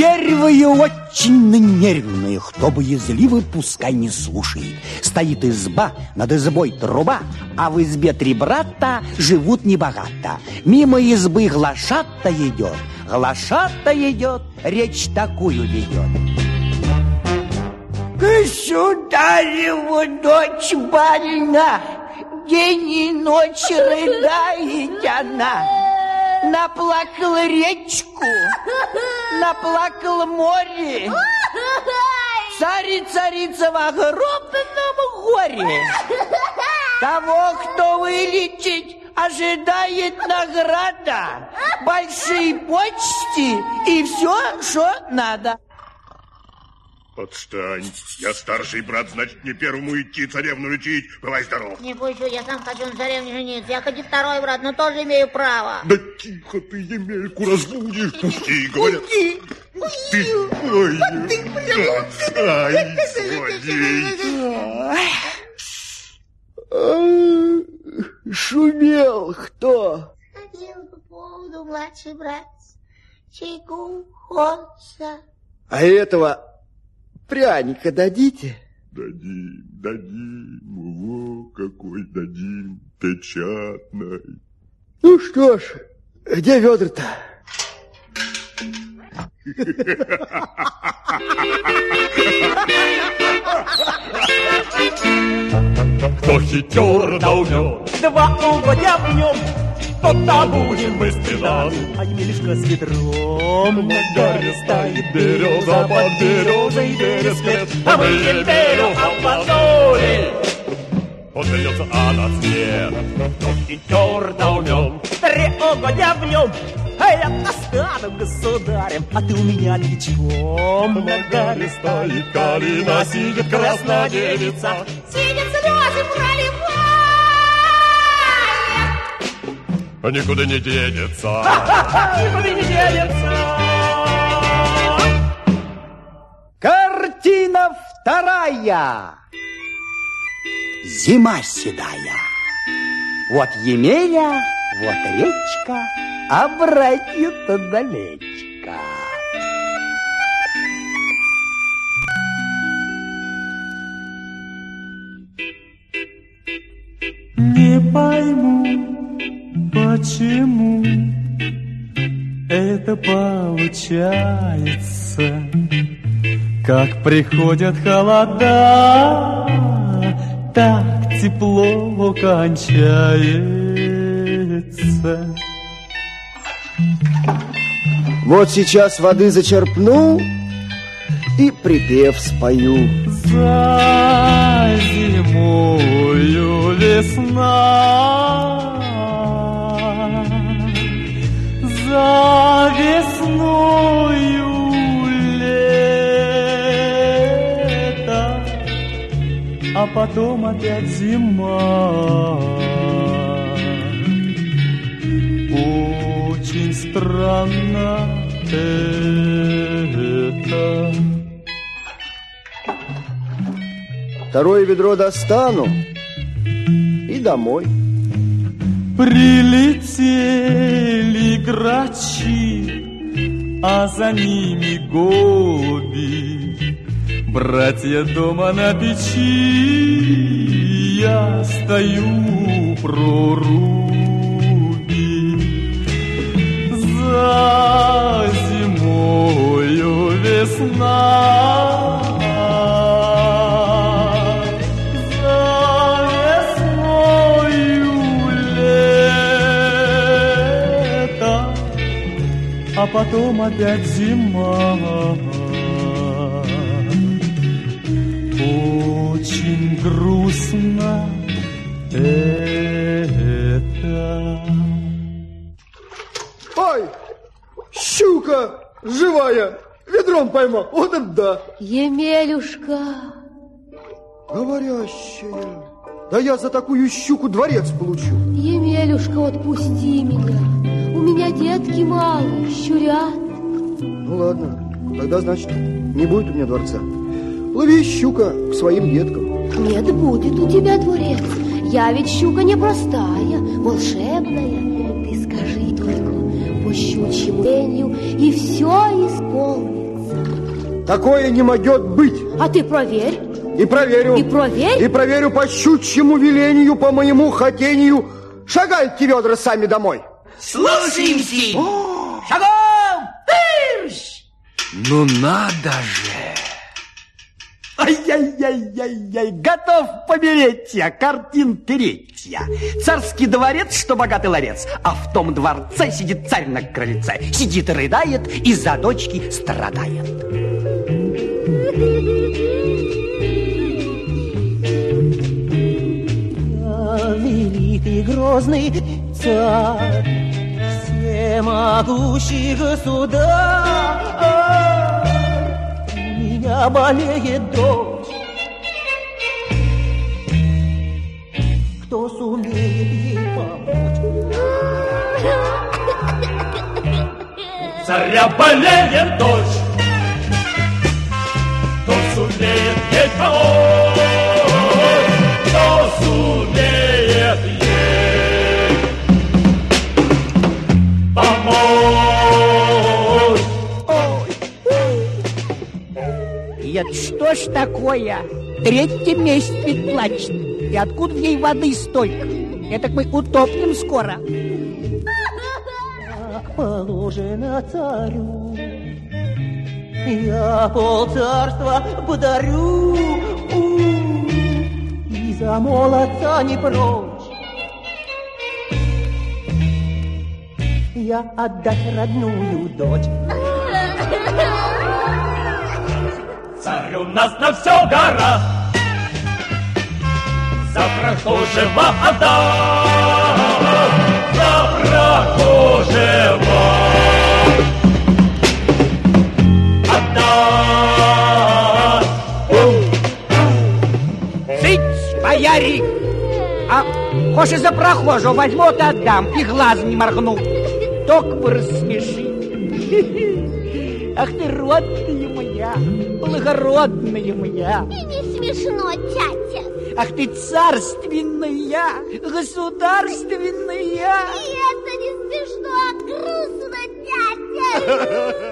Первые очень нервные, кто боязливый, пускай не слушает. Стоит изба, над избой труба, а в избе три брата живут небогато. Мимо избы глашата идет, глашата идет, речь такую ведет. Государеву дочь больна, день и ночь рыдает она. Наплакала речку, наплакала море. Царь царица в огромном горе. Того, кто вылечить, ожидает награда. Большие почти и все, что надо. Отстань. Я старший брат, значит, не первому идти царевну лечить. Бывай здоров. Не пущу, я сам хочу на царевне жениться. Я хоть и второй брат, но тоже имею право. Да тихо ты, Емельку, разбудишь. Пусти, говорят. Пусти. Ты, ой, ай, злодей. Шумел кто? Ходил по поводу младший брат. Чайку хочется. А этого пряника дадите? Дадим, дадим, во, какой дадим, печатной. Ну что ж, где ведра-то? Кто хитер да умен, два угодя в нем, тот-то будем мы стенать. А Емелька с ведром На горе стоит береза, под березой березкет, а мы Емелю обманули. Он смеется, а на цвет, кто хитер да умен, Три угодя в нем А я стану государем. А ты у меня личком на горе стоит калина, сидит красная девица. Сидит А никуда не денется. Никуда не денется. Картина вторая. Зима седая. Вот Емеля, вот речка А братья-то далечка Не пойму, почему это получается, как приходят холода, так тепло кончается. Вот сейчас воды зачерпну и припев спою. За зимою весна, потом опять зима. Очень странно это. Второе ведро достану и домой. Прилетели грачи, а за ними голуби. Братья дома на печи, я стою проруби. За зимою весна, а потом опять зима. Очень грустно это. Ой, щука живая, ведром поймал. Вот это да. Емелюшка, Говорящая. Да я за такую щуку дворец получу. Емелюшка, отпусти меня. У меня детки малые, щурят. Ну ладно, тогда значит не будет у меня дворца. Лови щука к своим деткам. Нет, будет у тебя дворец. Я ведь щука непростая, волшебная. Ты скажи только по щучьему велью, и все исполнится. Такое не могет быть. А ты проверь. И проверю. И проверь. И проверю по щучьему велению, по моему хотению. Шагайте, ведра, сами домой. Слушаемся! Шагом! Тырш! Ну надо же! Ай-яй-яй-яй-яй, готов помереть я, картин третья. Царский дворец, что богатый ларец, а в том дворце сидит царь на крыльце. Сидит и рыдает, и за дочки страдает. Великий грозный царь, всемогущий государь. Меня болеет дочь. Кто сумеет ей помочь? Царя болеет дочь, что ж такое? Третий месяц ведь плачет. И откуда в ней воды столько? Это мы утопнем скоро. Как положено царю, я пол царства подарю, и за молодца не прочь. Я отдать родную дочь. Царь у нас на все гора, за прохожего отдам, за прохожего боярик! А хочешь за прохожего возьму, вот отдам, и глазом не моргну. Только бы рассмеши. Ах ты, родная моя, благородная моя. И не смешно, тятя. Ах ты, царственная, государственная. И это не смешно, а грустно, тятя.